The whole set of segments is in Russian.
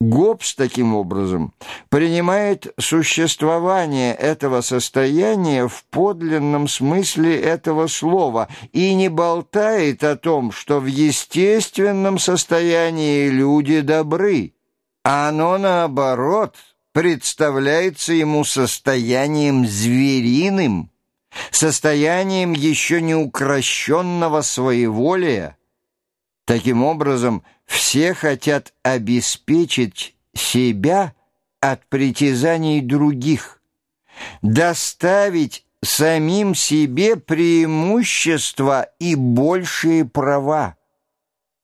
Гоббс, таким образом, принимает существование этого состояния в подлинном смысле этого слова и не болтает о том, что в естественном состоянии люди добры, а оно, наоборот, представляется ему состоянием звериным, состоянием еще не укращенного своеволия. Таким образом, все хотят обеспечить себя от притязаний других, доставить самим себе преимущества и большие права.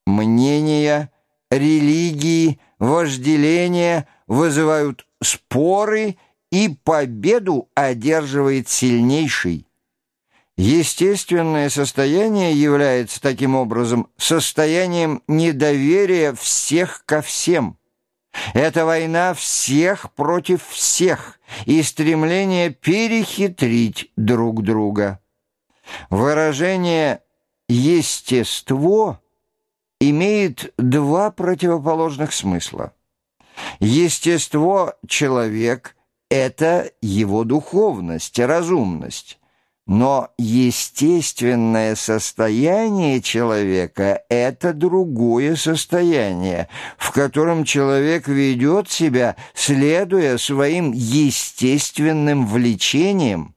Мнения, религии, вожделения вызывают споры, и победу одерживает сильнейший. Естественное состояние является таким образом состоянием недоверия всех ко всем. Это война всех против всех и стремление перехитрить друг друга. Выражение «естество» имеет два противоположных смысла. Естество человек — это его духовность, разумность. Но естественное состояние человека — это другое состояние, в котором человек ведет себя, следуя своим естественным влечениям.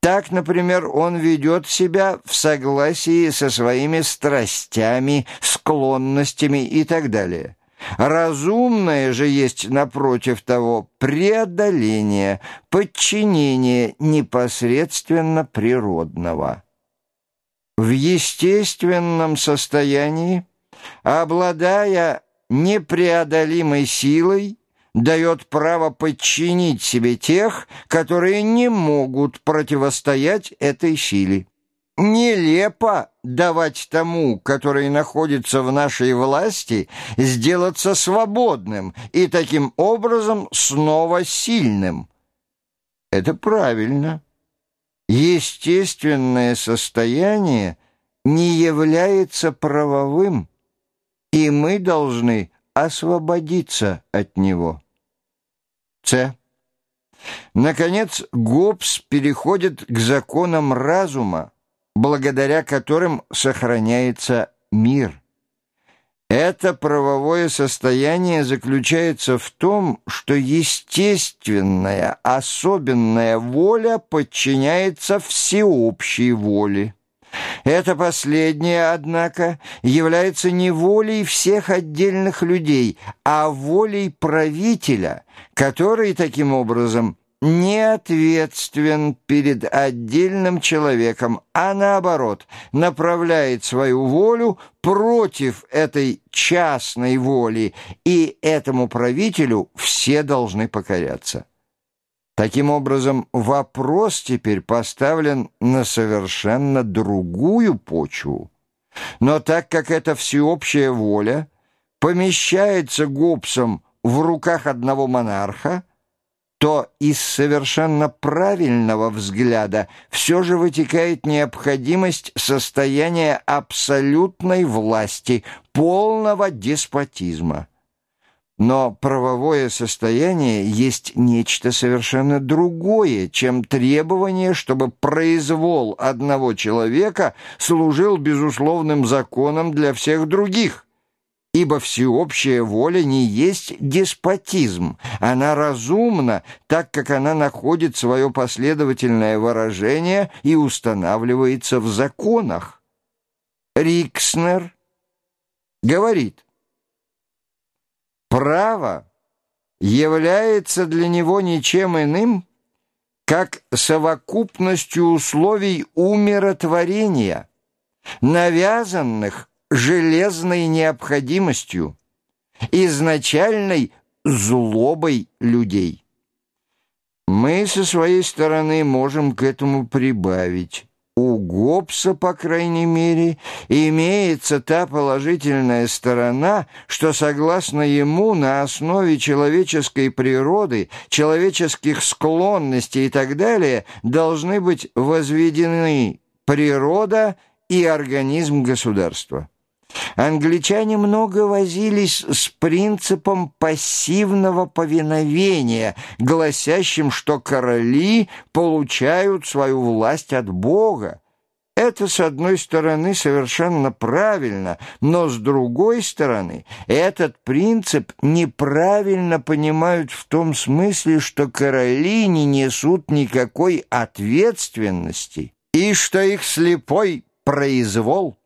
Так, например, он ведет себя в согласии со своими страстями, склонностями и так далее. Разумное же есть, напротив того, преодоление, подчинение непосредственно природного. В естественном состоянии, обладая непреодолимой силой, дает право подчинить себе тех, которые не могут противостоять этой силе. Нелепо давать тому, который находится в нашей власти, сделаться свободным и таким образом снова сильным. Это правильно. Естественное состояние не является правовым, и мы должны освободиться от него. С. Наконец, Гоббс переходит к законам разума, благодаря которым сохраняется мир. Это правовое состояние заключается в том, что естественная, особенная воля подчиняется всеобщей воле. Это последнее, однако, является не волей всех отдельных людей, а волей правителя, который таким образом не ответствен перед отдельным человеком, а наоборот, направляет свою волю против этой частной воли, и этому правителю все должны покоряться. Таким образом, вопрос теперь поставлен на совершенно другую почву. Но так как эта всеобщая воля помещается Гоббсом в руках одного монарха, то из совершенно правильного взгляда все же вытекает необходимость состояния абсолютной власти, полного деспотизма. Но правовое состояние есть нечто совершенно другое, чем требование, чтобы произвол одного человека служил безусловным законом для всех других – ибо всеобщая воля не есть деспотизм, она разумна, так как она находит свое последовательное выражение и устанавливается в законах. Рикснер говорит, «Право является для него ничем иным, как совокупностью условий умиротворения, навязанных железной необходимостью, изначальной злобой людей. Мы со своей стороны можем к этому прибавить. У Гоббса, по крайней мере, имеется та положительная сторона, что, согласно ему, на основе человеческой природы, человеческих склонностей и так далее, должны быть возведены природа и организм государства. Англичане много возились с принципом пассивного повиновения, гласящим, что короли получают свою власть от Бога. Это, с одной стороны, совершенно правильно, но с другой стороны, этот принцип неправильно понимают в том смысле, что короли не несут никакой ответственности и что их слепой произвол,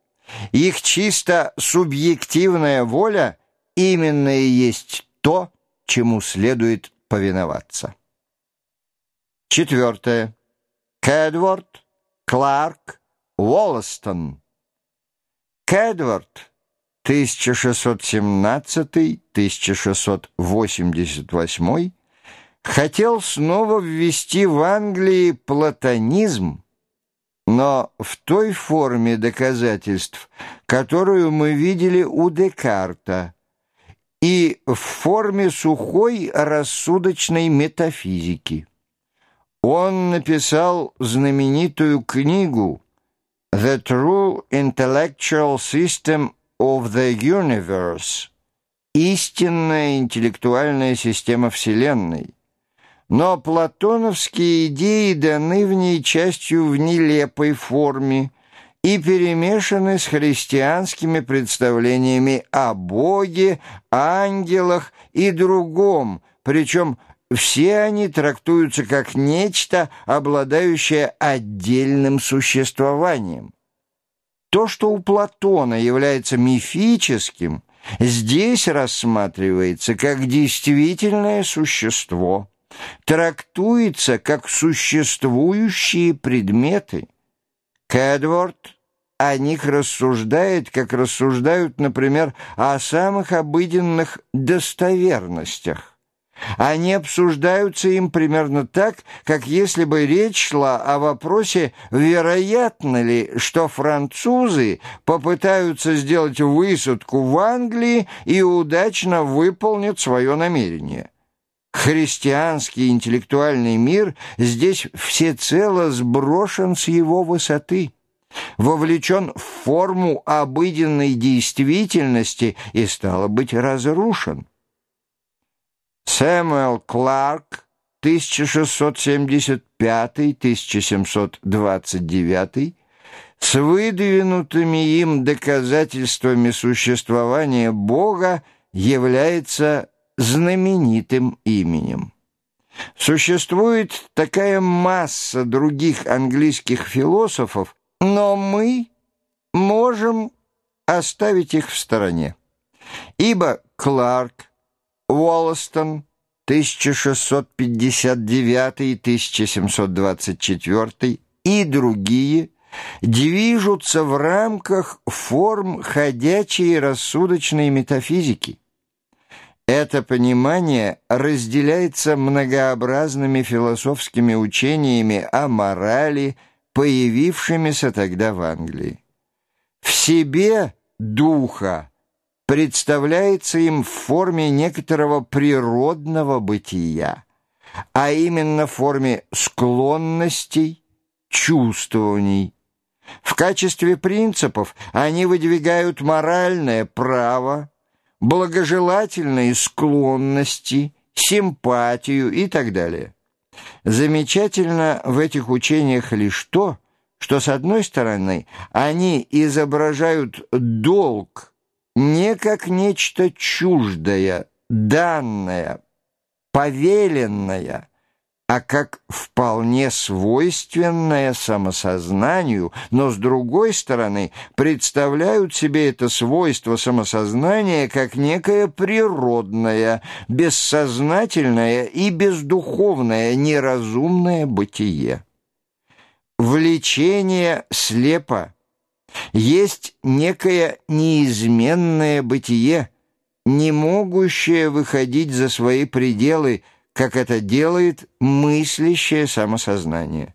их чисто субъективная воля именно и есть то, чему следует повиноваться. Четвертое. Кэдворд, Кларк, Уоллестон. Кэдвард 1617-1688 хотел снова ввести в Англии платонизм, но в той форме доказательств, которую мы видели у Декарта, и в форме сухой рассудочной метафизики. Он написал знаменитую книгу The True Intellectual System of the Universe Истинная интеллектуальная система Вселенной. Но платоновские идеи даны в ней частью в нелепой форме и перемешаны с христианскими представлениями о Боге, ангелах и другом, причем все они трактуются как нечто, обладающее отдельным существованием. То, что у Платона является мифическим, здесь рассматривается как действительное существо, трактуется как существующие предметы. Кэдворд о них рассуждает, как рассуждают, например, о самых обыденных достоверностях. Они обсуждаются им примерно так, как если бы речь шла о вопросе, вероятно ли, что французы попытаются сделать высадку в Англии и удачно выполнят свое намерение. Христианский интеллектуальный мир здесь всецело сброшен с его высоты вовлечен в форму обыденной действительности и, стало быть, разрушен. Сэмюэл Кларк, 1675-1729, с выдвинутыми им доказательствами существования Бога является знаменитым именем. Существует такая масса других английских философов, но мы можем оставить их в стороне. Ибо Кларк Уоллестон 1659-1724 и другие движутся в рамках форм ходячей рассудочной метафизики. Это понимание разделяется многообразными философскими учениями о морали, появившимися тогда в Англии. В себе духа представляется им в форме некоторого природного бытия, а именно в форме склонностей, чувствований. В качестве принципов они выдвигают моральное право, благожелательные склонности, симпатию и так далее. Замечательно в этих учениях лишь то, что, с одной стороны, они изображают долг, не как нечто чуждое, данное, повеленное, а как вполне свойственное самосознанию, но, с другой стороны, представляют себе это свойство самосознания как некое природное, бессознательное и бездуховное, неразумное бытие. Влечение слепо, есть некое неизменное бытие, не могущее выходить за свои пределы, как это делает мыслящее самосознание.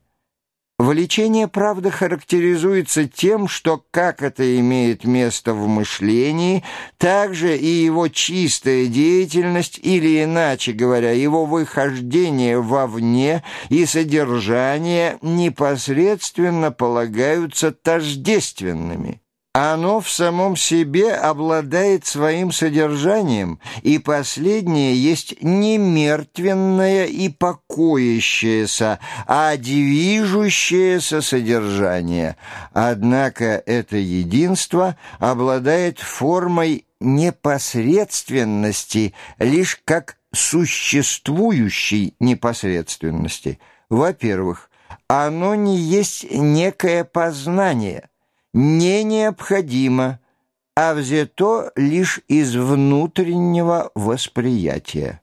Влечение, правда, характеризуется тем, что как это имеет место в мышлении, так же и его чистая деятельность, или, иначе говоря, его выхождение вовне и содержание непосредственно полагаются тождественными. Оно в самом себе обладает своим содержанием, и последнее есть не мертвенное и покоящееся, а движущееся содержание. Однако это единство обладает формой непосредственности лишь как существующей непосредственности. Во-первых, оно не есть некое познание – не необходимо, а взято лишь из внутреннего восприятия.